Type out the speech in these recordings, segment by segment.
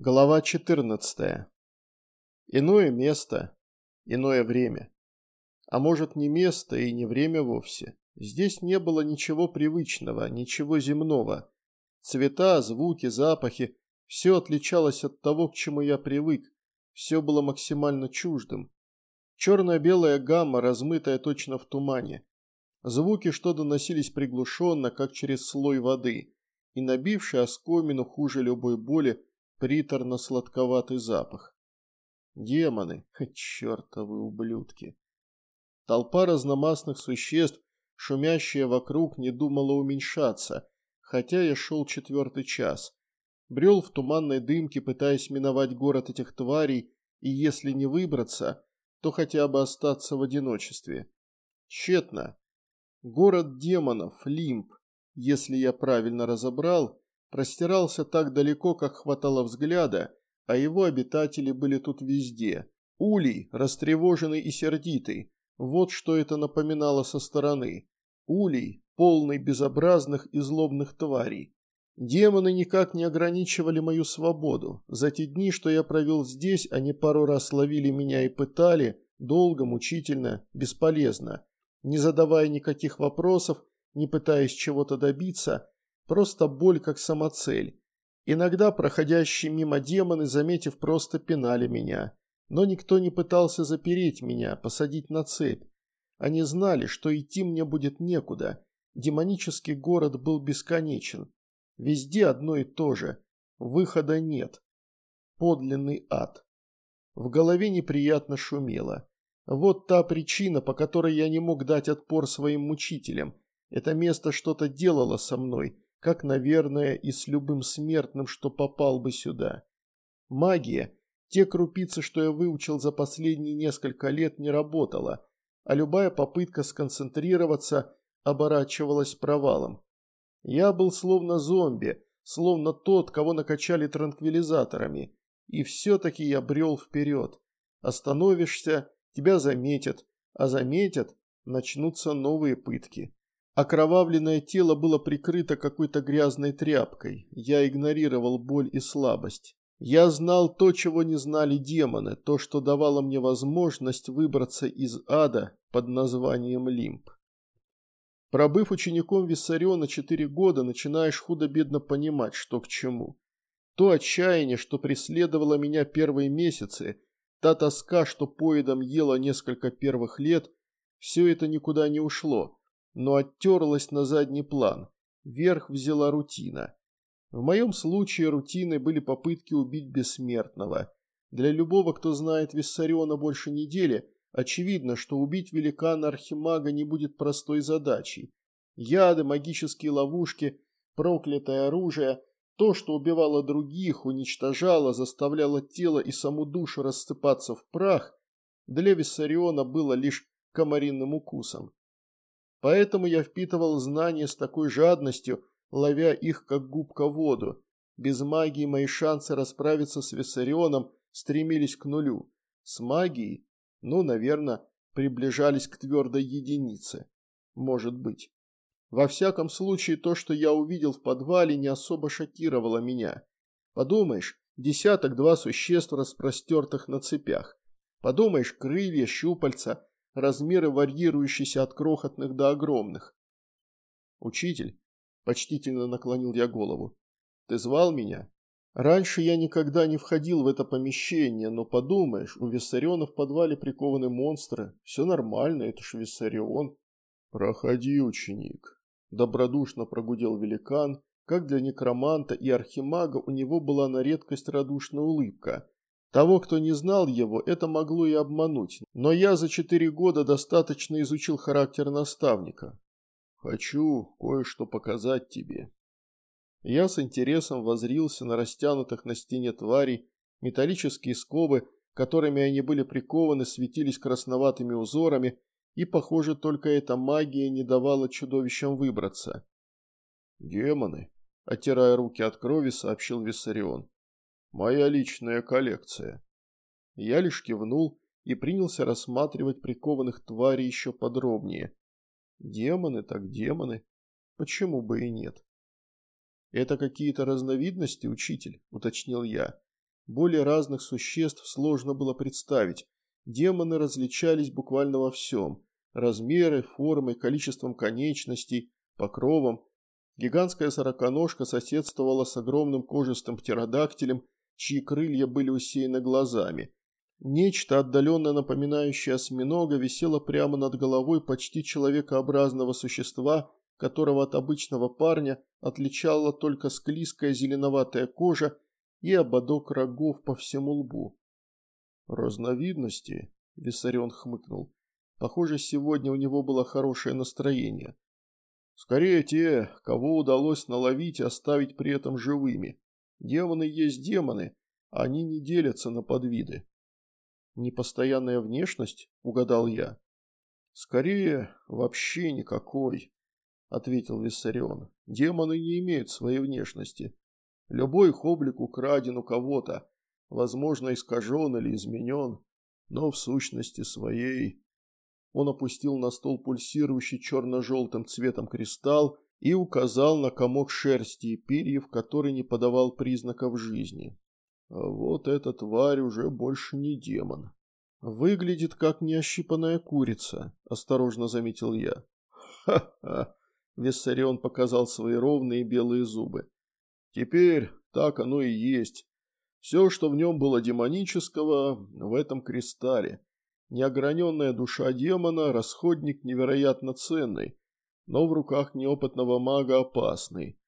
Глава 14. Иное место, иное время. А может не место и не время вовсе. Здесь не было ничего привычного, ничего земного. Цвета, звуки, запахи – все отличалось от того, к чему я привык. Все было максимально чуждым. Черно-белая гамма, размытая точно в тумане. Звуки, что доносились приглушенно, как через слой воды. И набивший оскомину хуже любой боли – приторно-сладковатый запах. Демоны, чертовы ублюдки. Толпа разномастных существ, шумящая вокруг, не думала уменьшаться, хотя я шел четвертый час. Брел в туманной дымке, пытаясь миновать город этих тварей, и если не выбраться, то хотя бы остаться в одиночестве. Тщетно. Город демонов, Лимб, если я правильно разобрал, простирался так далеко, как хватало взгляда, а его обитатели были тут везде. Улей, растревоженный и сердитый, вот что это напоминало со стороны. Улей, полный безобразных и злобных тварей. Демоны никак не ограничивали мою свободу. За те дни, что я провел здесь, они пару раз ловили меня и пытали, долго, мучительно, бесполезно. Не задавая никаких вопросов, не пытаясь чего-то добиться, Просто боль как самоцель. Иногда проходящие мимо демоны, заметив, просто пинали меня. Но никто не пытался запереть меня, посадить на цепь. Они знали, что идти мне будет некуда. Демонический город был бесконечен. Везде одно и то же. Выхода нет. Подлинный ад. В голове неприятно шумело. Вот та причина, по которой я не мог дать отпор своим мучителям. Это место что-то делало со мной, как, наверное, и с любым смертным, что попал бы сюда. Магия, те крупицы, что я выучил за последние несколько лет, не работала, а любая попытка сконцентрироваться оборачивалась провалом. Я был словно зомби, словно тот, кого накачали транквилизаторами, и все-таки я брел вперед. Остановишься, тебя заметят, а заметят, начнутся новые пытки. Окровавленное тело было прикрыто какой-то грязной тряпкой. Я игнорировал боль и слабость. Я знал то, чего не знали демоны, то, что давало мне возможность выбраться из ада под названием Лимб. Пробыв учеником Виссариона четыре года, начинаешь худо-бедно понимать, что к чему. То отчаяние, что преследовало меня первые месяцы, та тоска, что поедом ела несколько первых лет, все это никуда не ушло но оттерлась на задний план. Верх взяла рутина. В моем случае рутиной были попытки убить бессмертного. Для любого, кто знает Виссариона больше недели, очевидно, что убить великана Архимага не будет простой задачей. Яды, магические ловушки, проклятое оружие, то, что убивало других, уничтожало, заставляло тело и саму душу рассыпаться в прах, для Виссариона было лишь комариным укусом. Поэтому я впитывал знания с такой жадностью, ловя их как губка воду. Без магии мои шансы расправиться с Виссарионом стремились к нулю. С магией, ну, наверное, приближались к твердой единице. Может быть. Во всяком случае, то, что я увидел в подвале, не особо шокировало меня. Подумаешь, десяток-два существ, распростертых на цепях. Подумаешь, крылья, щупальца, размеры варьирующиеся от крохотных до огромных. «Учитель», – почтительно наклонил я голову, – «ты звал меня?» Раньше я никогда не входил в это помещение, но подумаешь, у Виссариона в подвале прикованы монстры. Все нормально, это ж Виссарион. Проходи, ученик. Добродушно прогудел великан. Как для некроманта и архимага у него была на редкость радушная улыбка. Того, кто не знал его, это могло и обмануть, но я за четыре года достаточно изучил характер наставника. Хочу кое-что показать тебе. Я с интересом возрился на растянутых на стене тварей, металлические скобы, которыми они были прикованы, светились красноватыми узорами, и, похоже, только эта магия не давала чудовищам выбраться. «Демоны», – оттирая руки от крови, сообщил Виссарион. Моя личная коллекция. Я лишь кивнул и принялся рассматривать прикованных тварей еще подробнее. Демоны так демоны. Почему бы и нет? Это какие-то разновидности, учитель, уточнил я. более разных существ сложно было представить. Демоны различались буквально во всем – размеры, формой, количеством конечностей, покровом. Гигантская сороконожка соседствовала с огромным кожистым птеродактилем, чьи крылья были усеяны глазами. Нечто, отдаленно напоминающее осьминога, висело прямо над головой почти человекообразного существа, которого от обычного парня отличала только склизкая зеленоватая кожа и ободок рогов по всему лбу. «Разновидности?» – Виссарион хмыкнул. Похоже, сегодня у него было хорошее настроение. Скорее те, кого удалось наловить и оставить при этом живыми. Демоны есть демоны, они не делятся на подвиды. Непостоянная внешность, угадал я. Скорее, вообще никакой, ответил Виссарион. Демоны не имеют своей внешности. Любой их облик украден у кого-то, возможно, искажен или изменен, но в сущности своей. Он опустил на стол пульсирующий черно-желтым цветом кристалл и указал на комок шерсти и перьев, который не подавал признаков жизни. А вот эта тварь уже больше не демон. Выглядит как неощипанная курица, осторожно заметил я. Ха-ха, Виссарион показал свои ровные белые зубы. Теперь так оно и есть. Все, что в нем было демонического, в этом кристалле. Неограненная душа демона – расходник невероятно ценный, но в руках неопытного мага опасный.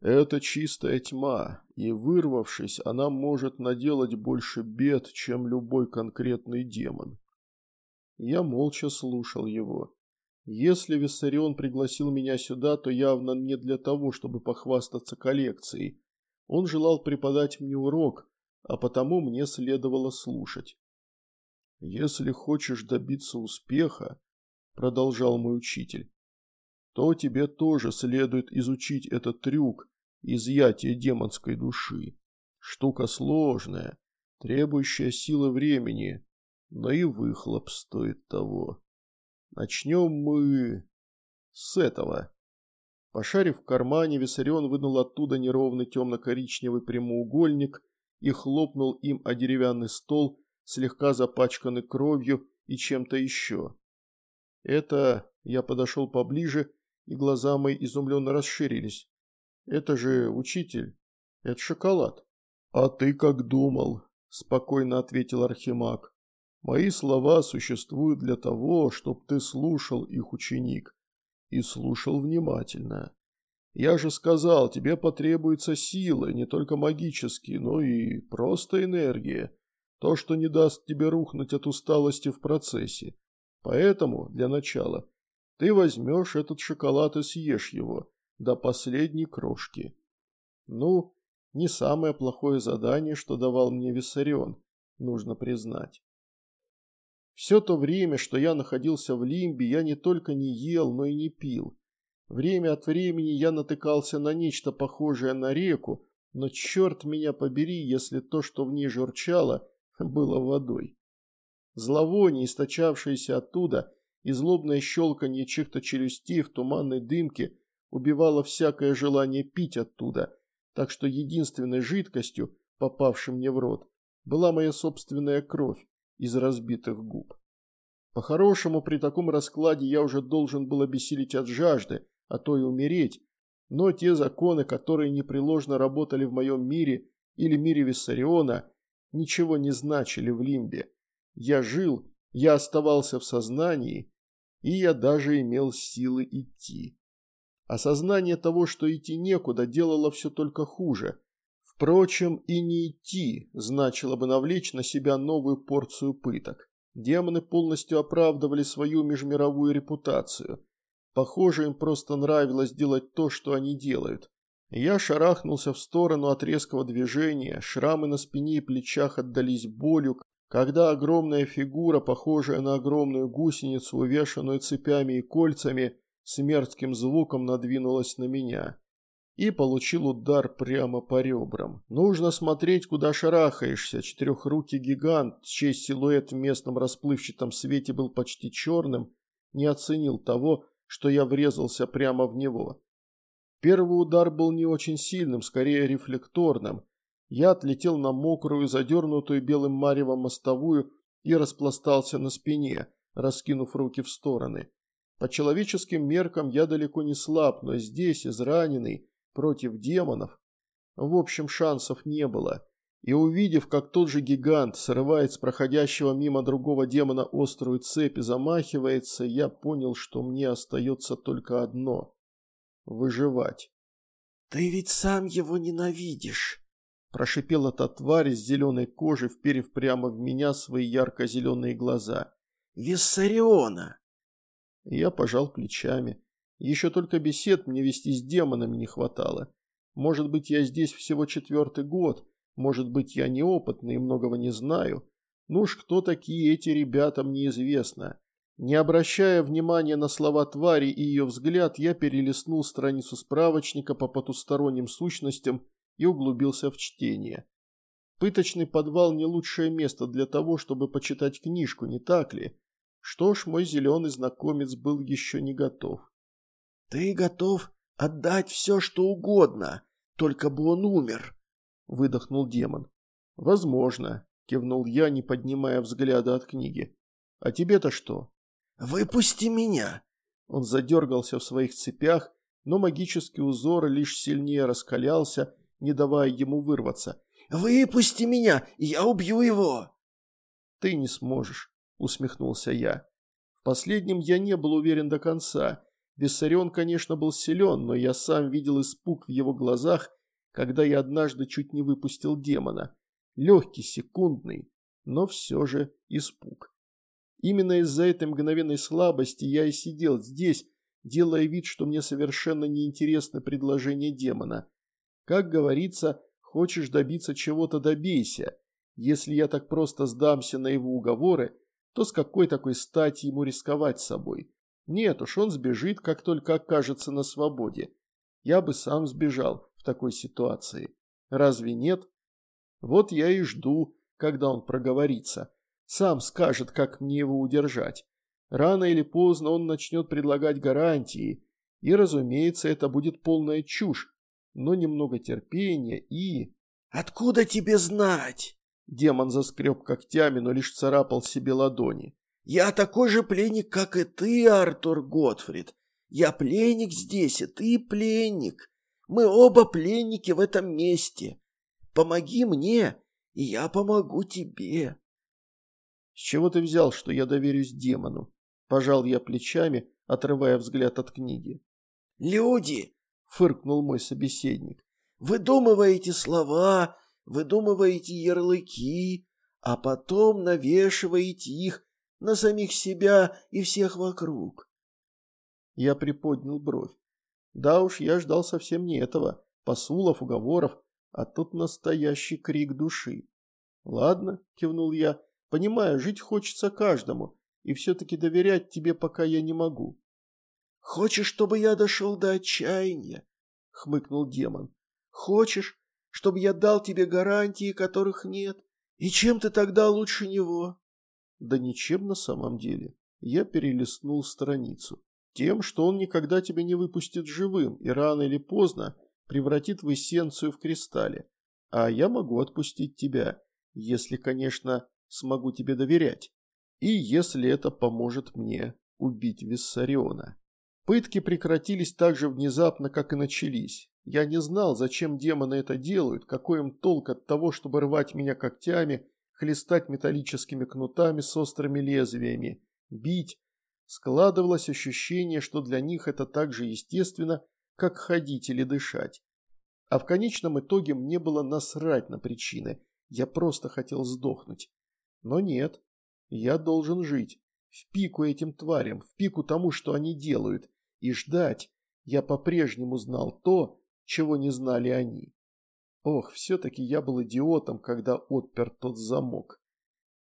Это чистая тьма, и вырвавшись, она может наделать больше бед, чем любой конкретный демон. Я молча слушал его. Если Виссарион пригласил меня сюда, то явно не для того, чтобы похвастаться коллекцией. Он желал преподать мне урок, а потому мне следовало слушать. «Если хочешь добиться успеха», – продолжал мой учитель, то тебе тоже следует изучить этот трюк изъятия демонской души. Штука сложная, требующая силы времени, но и выхлоп стоит того. Начнем мы с этого. Пошарив в кармане, Виссарион вынул оттуда неровный темно-коричневый прямоугольник и хлопнул им о деревянный стол, слегка запачканный кровью и чем-то еще. Это я подошел поближе и глаза мои изумленно расширились. «Это же учитель. Это шоколад». «А ты как думал?» – спокойно ответил Архимаг. «Мои слова существуют для того, чтобы ты слушал их, ученик, и слушал внимательно. Я же сказал, тебе потребуется сила, не только магические, но и просто энергия, то, что не даст тебе рухнуть от усталости в процессе. Поэтому, для начала, ты возьмешь этот шоколад и съешь его до последней крошки. Ну, не самое плохое задание, что давал мне Виссарион, нужно признать. Все то время, что я находился в Лимбе, я не только не ел, но и не пил. Время от времени я натыкался на нечто похожее на реку, но черт меня побери, если то, что в ней журчало, было водой. Зловоние, источавшееся оттуда, и злобное щелканье чьих-то челюстей в туманной дымке убивало всякое желание пить оттуда, так что единственной жидкостью, попавшей мне в рот, была моя собственная кровь из разбитых губ. По-хорошему, при таком раскладе я уже должен был обессилить от жажды, а то и умереть, но те законы, которые непреложно работали в моем мире или мире Виссариона, ничего не значили в Лимбе. Я жил, я оставался в сознании, и я даже имел силы идти. Осознание того, что идти некуда, делало все только хуже. Впрочем, и не идти значило бы навлечь на себя новую порцию пыток. Демоны полностью оправдывали свою межмировую репутацию. Похоже, им просто нравилось делать то, что они делают. Я шарахнулся в сторону от резкого движения, шрамы на спине и плечах отдались болью, когда огромная фигура, похожая на огромную гусеницу, увешанную цепями и кольцами, с мерзким звуком надвинулась на меня. И получил удар прямо по ребрам. Нужно смотреть, куда шарахаешься. Четырехрукий гигант, чей силуэт в местном расплывчатом свете был почти черным, не оценил того, что я врезался прямо в него. Первый удар был не очень сильным, скорее рефлекторным. Я отлетел на мокрую, задернутую белым маревом мостовую и распластался на спине, раскинув руки в стороны. По человеческим меркам я далеко не слаб, но здесь, израненный, против демонов. В общем, шансов не было. И увидев, как тот же гигант срывает с проходящего мимо другого демона острую цепь и замахивается, я понял, что мне остается только одно – выживать. «Ты ведь сам его ненавидишь!» Прошипела та тварь с зеленой кожей, вперев прямо в меня свои ярко-зеленые глаза. «Виссариона!» Я пожал плечами. Еще только бесед мне вести с демонами не хватало. Может быть, я здесь всего четвертый год, может быть, я неопытный и многого не знаю. Ну уж кто такие эти ребята, мне известно. Не обращая внимания на слова твари и ее взгляд, я перелистнул страницу справочника по потусторонним сущностям и углубился в чтение. Пыточный подвал не лучшее место для того, чтобы почитать книжку, не так ли? Что ж, мой зеленый знакомец был еще не готов. «Ты готов отдать все, что угодно, только бы он умер», – выдохнул демон. «Возможно», – кивнул я, не поднимая взгляда от книги. «А тебе-то что?» «Выпусти меня!» Он задергался в своих цепях, но магический узор лишь сильнее раскалялся, не давая ему вырваться. «Выпусти меня, я убью его!» «Ты не сможешь», – усмехнулся я. В последнем я не был уверен до конца. Виссарион, конечно, был силен, но я сам видел испуг в его глазах, когда я однажды чуть не выпустил демона. Легкий, секундный, но все же испуг. Именно из-за этой мгновенной слабости я и сидел здесь, делая вид, что мне совершенно неинтересно предложение демона. Как говорится, хочешь добиться чего-то – добейся. Если я так просто сдамся на его уговоры, то с какой такой стати ему рисковать собой? Нет уж, он сбежит, как только окажется на свободе. Я бы сам сбежал в такой ситуации. Разве нет? Вот я и жду, когда он проговорится. Сам скажет, как мне его удержать. Рано или поздно он начнет предлагать гарантии, и, разумеется, это будет полная чушь, но немного терпения и... «Откуда тебе знать?» Демон заскреб когтями, но лишь царапал себе ладони. «Я такой же пленник, как и ты, Артур Готфрид. Я пленник здесь, и ты пленник. Мы оба пленники в этом месте. Помоги мне, и я помогу тебе». «С чего ты взял, что я доверюсь демону?» Пожал я плечами, отрывая взгляд от книги. «Люди!» – фыркнул мой собеседник. «Выдумываете слова, выдумываете ярлыки, а потом навешиваете их на самих себя и всех вокруг». Я приподнял бровь. Да уж, я ждал совсем не этого, посулов, уговоров, а тут настоящий крик души. «Ладно», – кивнул я, Понимаю, жить хочется каждому, и все-таки доверять тебе пока я не могу». «Хочешь, чтобы я дошел до отчаяния?» — хмыкнул демон. «Хочешь, чтобы я дал тебе гарантии, которых нет? И чем ты тогда лучше него?» «Да ничем на самом деле». Я перелистнул страницу. Тем, что он никогда тебя не выпустит живым и рано или поздно превратит в эссенцию в кристалле. А я могу отпустить тебя, если, конечно, смогу тебе доверять. И если это поможет мне убить Виссариона. Пытки прекратились так же внезапно, как и начались. Я не знал, зачем демоны это делают, какой им толк от того, чтобы рвать меня когтями, хлестать металлическими кнутами с острыми лезвиями, бить. Складывалось ощущение, что для них это так же естественно, как ходить или дышать. А в конечном итоге мне было насрать на причины, я просто хотел сдохнуть. Но нет, я должен жить, в пику этим тварям, в пику тому, что они делают, и ждать. Я по-прежнему знал то, чего не знали они. Ох, все-таки я был идиотом, когда отпер тот замок.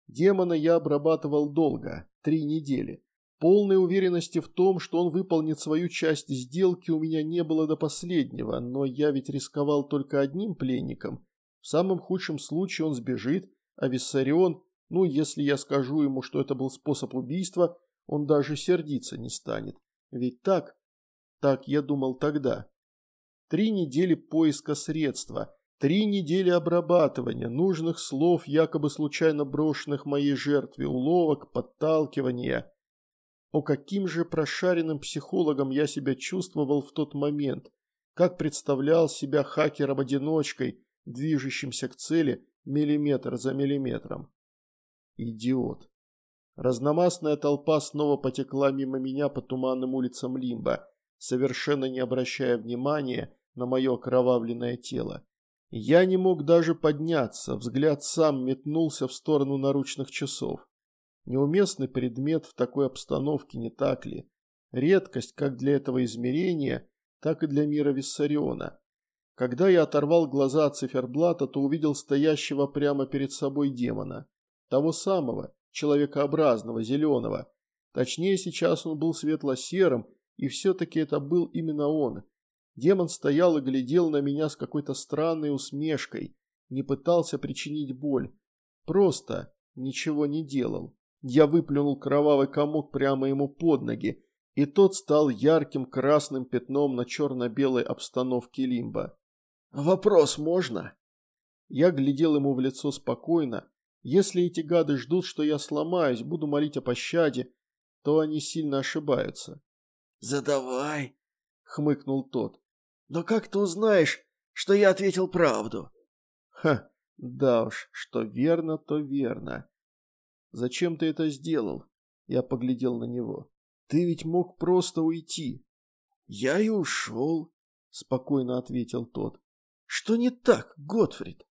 Демона я обрабатывал долго, три недели. Полной уверенности в том, что он выполнит свою часть сделки, у меня не было до последнего, но я ведь рисковал только одним пленником. В самом худшем случае он сбежит, а Виссарион ну, если я скажу ему, что это был способ убийства, он даже сердиться не станет. Ведь так? Так я думал тогда. Три недели поиска средства, Три недели обрабатывания, нужных слов, якобы случайно брошенных моей жертве, уловок, подталкивания. О, каким же прошаренным психологом я себя чувствовал в тот момент, как представлял себя хакером-одиночкой, движущимся к цели миллиметр за миллиметром. Идиот. Разномастная толпа снова потекла мимо меня по туманным улицам Лимба, совершенно не обращая внимания на мое окровавленное тело. Я не мог даже подняться, взгляд сам метнулся в сторону наручных часов. Неуместный предмет в такой обстановке, не так ли? Редкость как для этого измерения, так и для мира Виссариона. Когда я оторвал глаза от циферблата, то увидел стоящего прямо перед собой демона. Того самого, человекообразного, зеленого. Точнее, сейчас он был светло-серым, и все-таки это был именно он. Демон стоял и глядел на меня с какой-то странной усмешкой, не пытался причинить боль. Просто ничего не делал. Я выплюнул кровавый комок прямо ему под ноги, и тот стал ярким красным пятном на черно-белой обстановке лимба. «Вопрос можно?» Я глядел ему в лицо спокойно. Если эти гады ждут, что я сломаюсь, буду молить о пощаде, то они сильно ошибаются. «Задавай», — хмыкнул тот. «Но как ты узнаешь, что я ответил правду?» «Ха, да уж, что верно, то верно. Зачем ты это сделал?» Я поглядел на него. «Ты ведь мог просто уйти». «Я и ушел», — спокойно ответил тот. Что не так, Готфрид?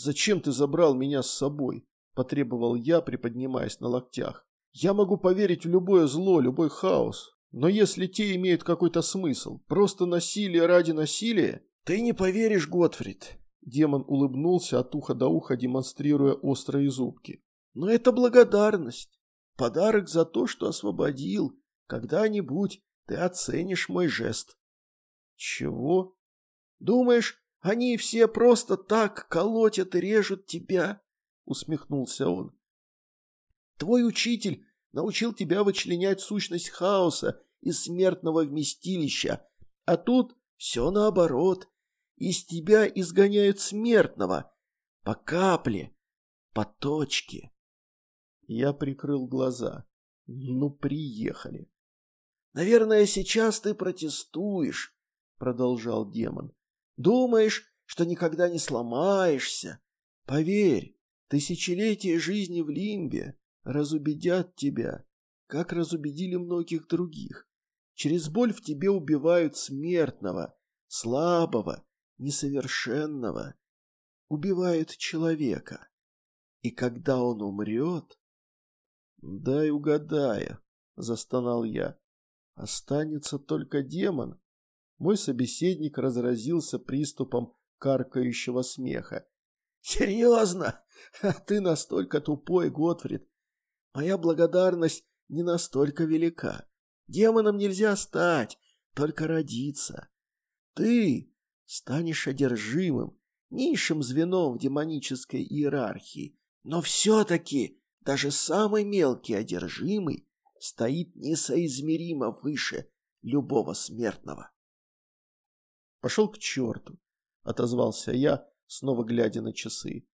Зачем ты забрал меня с собой? Потребовал я, приподнимаясь на локтях. Я могу поверить в любое зло, любой хаос. Но если те имеют какой-то смысл, просто насилие ради насилия... Ты не поверишь, Готфрид. Демон улыбнулся от уха до уха, демонстрируя острые зубки. Но это благодарность. Подарок за то, что освободил. Когда-нибудь ты оценишь мой жест. Чего? Думаешь, они все просто так колотят и режут тебя?» Усмехнулся он. «Твой учитель научил тебя вычленять сущность хаоса из смертного вместилища, а тут все наоборот. Из тебя изгоняют смертного. По капле, по точке». Я прикрыл глаза. Ну, приехали. «Наверное, сейчас ты протестуешь», — продолжал демон. Думаешь, что никогда не сломаешься? Поверь, тысячелетия жизни в Лимбе разубедят тебя, как разубедили многих других. Через боль в тебе убивают смертного, слабого, несовершенного. Убивают человека. И когда он умрет... «Дай угадаю», — застонал я. «Останется только демон, мой собеседник разразился приступом каркающего смеха. «Серьезно? А ты настолько тупой, Готфрид. Моя благодарность не настолько велика. Демоном нельзя стать, только родиться. Ты станешь одержимым, низшим звеном в демонической иерархии. Но все-таки даже самый мелкий одержимый стоит несоизмеримо выше любого смертного. «Пошел к черту», – отозвался я, снова глядя на часы.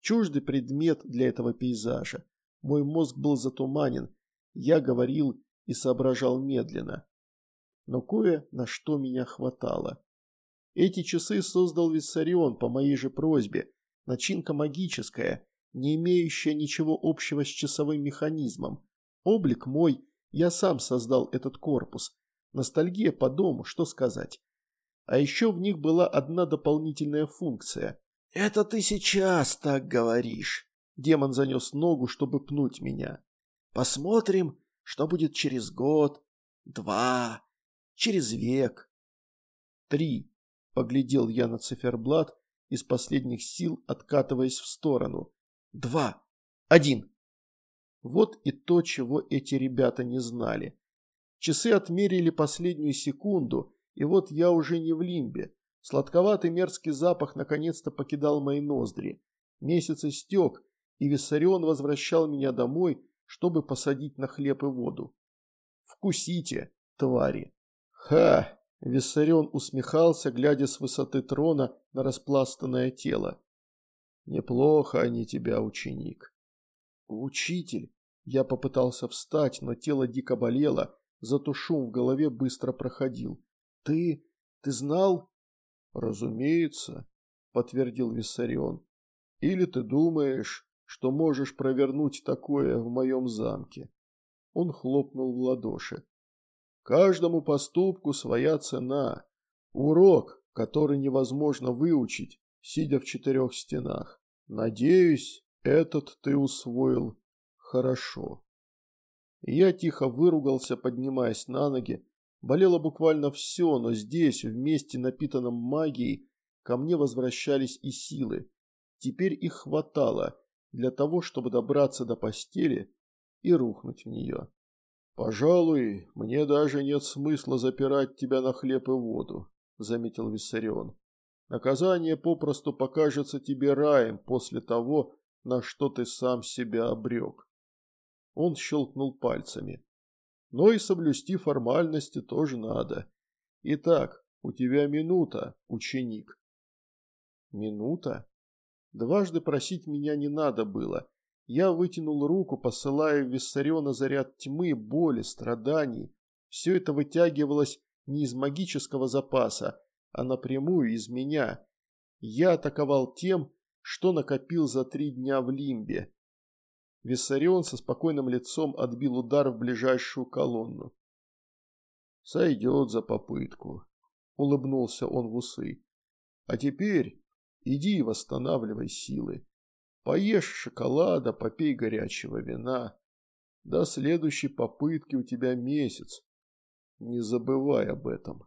Чуждый предмет для этого пейзажа. Мой мозг был затуманен. Я говорил и соображал медленно. Но кое на что меня хватало. Эти часы создал Виссарион по моей же просьбе. Начинка магическая, не имеющая ничего общего с часовым механизмом. Облик мой, я сам создал этот корпус. Ностальгия по дому, что сказать. А еще в них была одна дополнительная функция. «Это ты сейчас так говоришь». Демон занес ногу, чтобы пнуть меня. «Посмотрим, что будет через год, два, через век». «Три», — поглядел я на циферблат, из последних сил откатываясь в сторону. «Два, один». Вот и то, чего эти ребята не знали. Часы отмерили последнюю секунду, и вот я уже не в лимбе. Сладковатый мерзкий запах наконец-то покидал мои ноздри. Месяц истек, и Виссарион возвращал меня домой, чтобы посадить на хлеб и воду. Вкусите, твари. Ха! Виссарион усмехался, глядя с высоты трона на распластанное тело. «Неплохо они тебя, ученик». «Учитель!» Я попытался встать, но тело дико болело, зато шум в голове быстро проходил. «Ты... ты знал?» «Разумеется», — подтвердил Виссарион. «Или ты думаешь, что можешь провернуть такое в моем замке?» Он хлопнул в ладоши. «Каждому поступку своя цена. Урок, который невозможно выучить, сидя в четырех стенах. Надеюсь, этот ты усвоил хорошо». Я тихо выругался, поднимаясь на ноги. Болело буквально все, но здесь, в месте, напитанном магией, ко мне возвращались и силы. Теперь их хватало для того, чтобы добраться до постели и рухнуть в нее. «Пожалуй, мне даже нет смысла запирать тебя на хлеб и воду», – заметил Виссарион. «Наказание попросту покажется тебе раем после того, на что ты сам себя обрек». Он щелкнул пальцами. «Но и соблюсти формальности тоже надо. Итак, у тебя минута, ученик». «Минута?» Дважды просить меня не надо было. Я вытянул руку, посылая в Виссариона заряд тьмы, боли, страданий. Все это вытягивалось не из магического запаса, а напрямую из меня. Я атаковал тем, что накопил за три дня в Лимбе. Виссарион со спокойным лицом отбил удар в ближайшую колонну. «Сойдет за попытку», — улыбнулся он в усы. «А теперь Иди и восстанавливай силы. Поешь шоколада, попей горячего вина. До следующей попытки у тебя месяц. Не забывай об этом.